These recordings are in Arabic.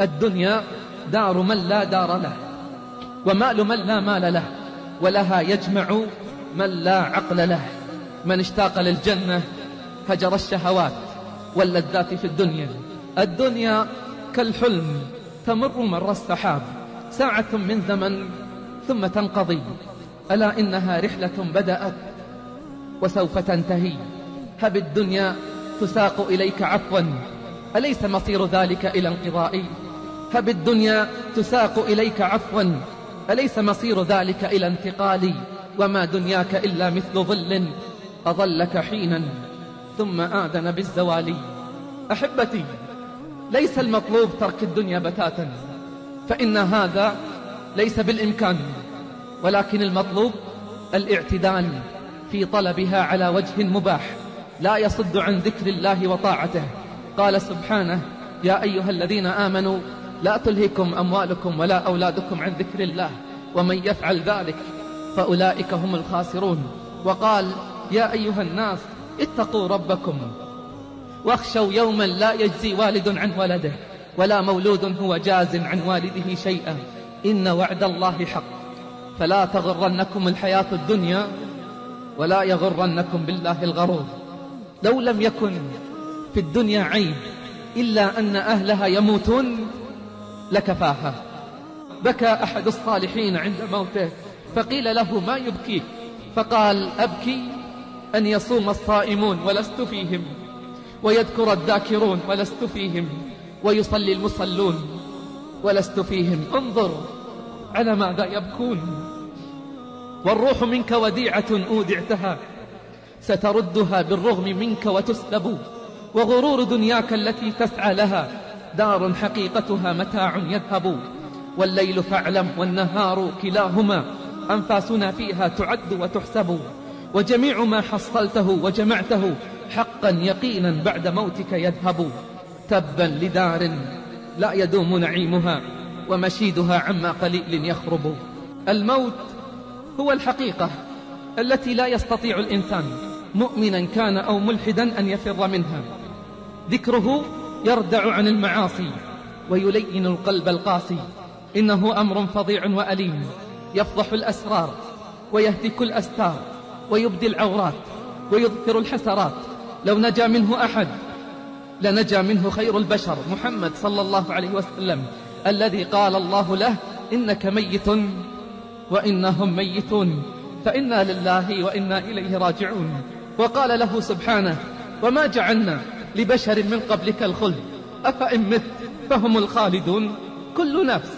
الدنيا دار من لا دار له ومال من لا مال له ولها يجمع من لا عقل له. من اشتاق للجنة هجر الشهوات واللذات في الدنيا. الدنيا كالحلم تمر مر السحاب ساعة من زمن ثم تنقضي. ألا إنها رحلة بدأت وسوف تنتهي. هب الدنيا تساق إليك عفوا أليس مصير ذلك إلى انقضاء؟ هب الدنيا تساق إليك عفوا أليس مصير ذلك إلى انتقال وما دنياك إلا مثل ظل أظلك حينا ثم آذن بالزوال. أحبتي ليس المطلوب ترك الدنيا بتاتا فإن هذا ليس بالإمكان ولكن المطلوب الاعتدال في طلبها على وجه مباح لا يصد عن ذكر الله وطاعته. قال سبحانه يا أيها الذين آمنوا لا تلهكم أموالكم ولا أولادكم عن ذكر الله ومن يفعل ذلك فأولئك هم الخاسرون. وقال يا أيها الناس اتقوا ربكم واخشوا يوما لا يجزي والد عن ولده ولا مولود هو جاز عن والده شيئا. إن وعد الله حق. فلا تغرنكم الحياة الدنيا ولا يغرنكم بالله الغرور. لو لم يكن في الدنيا عيب إلا أن أهلها يموتون لكفاها بكى أحد الصالحين عند موته فقيل له ما يبكيك فقال أبكي أن يصوم الصائمون ولست فيهم ويذكر الذاكرون ولست فيهم ويصلي المصلون ولست فيهم. انظر على ماذا يبكون. والروح منك وديعة أودعتها ستردها بالرغم منك وتسلب وغرور دنياك التي تسعى لها. دار حقيقتها متاع يذهب. والليل فاعلم والنهار كلاهما. أنفاسنا فيها تعد وتحسب. وجميع ما حصلته وجمعته حقا يقينا بعد موتك يذهب. تبا لدار لا يدوم نعيمها ومشيدها عما قليل يخرب. الموت هو الحقيقة التي لا يستطيع الإنسان. مؤمنا كان أو ملحدا أن يفر منها. ذكره يردع عن المعاصي ويلين القلب القاسي. إنه أمر فظيع وأليم. يفضح الأسرار ويهتك الأستار ويبدي العورات ويظهر الحسرات. لو نجا منه أحد لنجا منه خير البشر. محمد صلى الله عليه وسلم الذي قال الله له إنك ميت وإنهم ميتون فإنا لله وإنا إليه راجعون. وقال له سبحانه وما جعلنا لبشر من قبلك الخلد. أفإن مت فهم الخالدون. كل نفس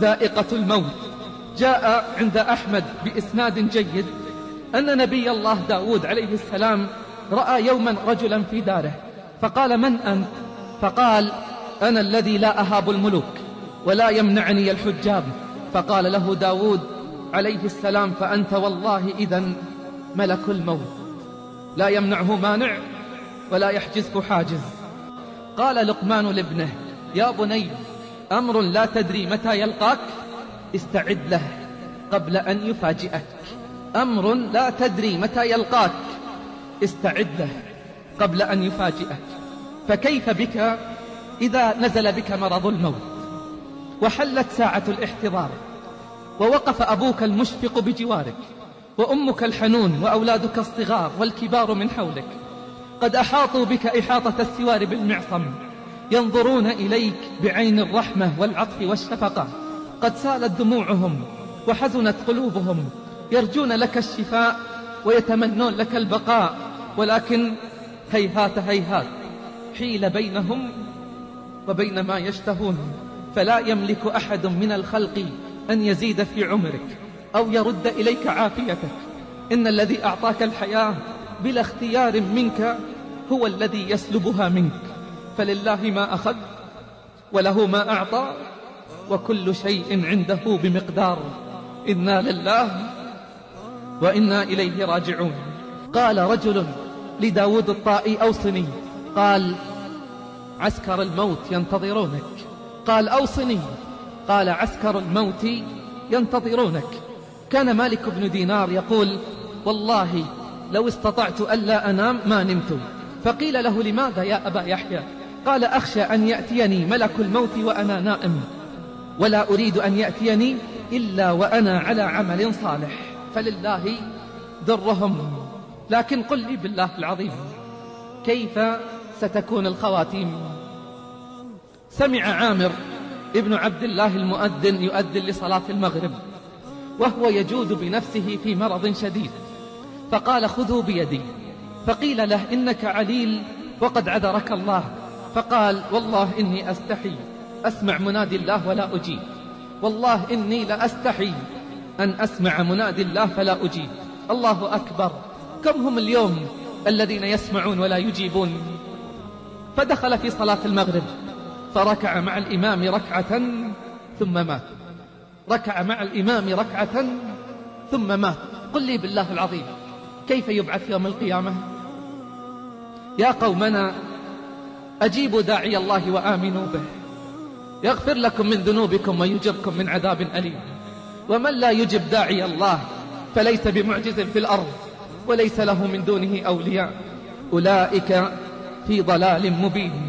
ذائقة الموت. جاء عند أحمد بإسناد جيد أن نبي الله داود عليه السلام رأى يوما رجلا في داره. فقال من أنت؟ فقال أنا الذي لا أهاب الملوك ولا يمنعني الحجاب. فقال له داود عليه السلام فأنت والله إذا ملك الموت. لا يمنعه مانع ولا يحجزه حاجز. قال لقمان لابنه يا بني أمر لا تدري متى يلقاك استعد له قبل أن يفاجئك. أمر لا تدري متى يلقاك استعد له قبل أن يفاجئك. فكيف بك إذا نزل بك مرض الموت؟ وحلت ساعة الاحتضار ووقف أبوك المشفق بجوارك وأمك الحنون وأولادك الصغار والكبار من حولك. قد أحاطوا بك إحاطة السوار بالمعصم ينظرون إليك بعين الرحمة والعطف والشفقة. قد سالت دموعهم وحزنت قلوبهم يرجون لك الشفاء ويتمنون لك البقاء. ولكن هيهات هيهات حيل بينهم وبين ما يشتهون. فلا يملك أحد من الخلق أن يزيد في عمرك أو يرد إليك عافيتك. إن الذي أعطاك الحياة بلا اختيار منك هو الذي يسلبها منك. فلله ما أخذ وله ما أعطى وكل شيء عنده بمقدار. إنا لله وإنا إليه راجعون. قال رجل لداود الطائي أوصني. قال عسكر الموت ينتظرونك. قال أوصني. قال عسكر الموت ينتظرونك. كان مالك بن دينار يقول والله لو استطعت ألا أنام ما نمت. فقيل له لماذا يا أبا يحيى؟ فقال أخشى أن يأتيني ملك الموت وأنا نائم. ولا أريد أن يأتيني إلا وأنا على عمل صالح. فلله درهم. لكن قل لي بالله العظيم كيف ستكون الخواتيم؟ سمع عامر ابن عبد الله المؤذن يؤذن لصلاة المغرب وهو يجود بنفسه في مرض شديد. فقال خذوا بيدي. فقيل له إنك عليل وقد عذرك الله. فقال والله إني أستحي. أسمع منادي الله ولا أجيب. والله إني لأستحي أن أسمع منادي الله فلا أجيب. الله أكبر. كم هم اليوم الذين يسمعون ولا يجيبون؟ فدخل في صلاة المغرب. فركع مع الإمام ركعة ثم مات. ركع مع الإمام ركعة ثم مات. قل لي بالله العظيم. كيف يبعث يوم القيامة؟ يا قومنا أجيبوا داعي الله وآمنوا به. يغفر لكم من ذنوبكم ويجركم من عذاب أليم. ومن لا يجب داعي الله فليس بمعجز في الأرض وليس له من دونه أولياء. أولئك في ضلال مبين.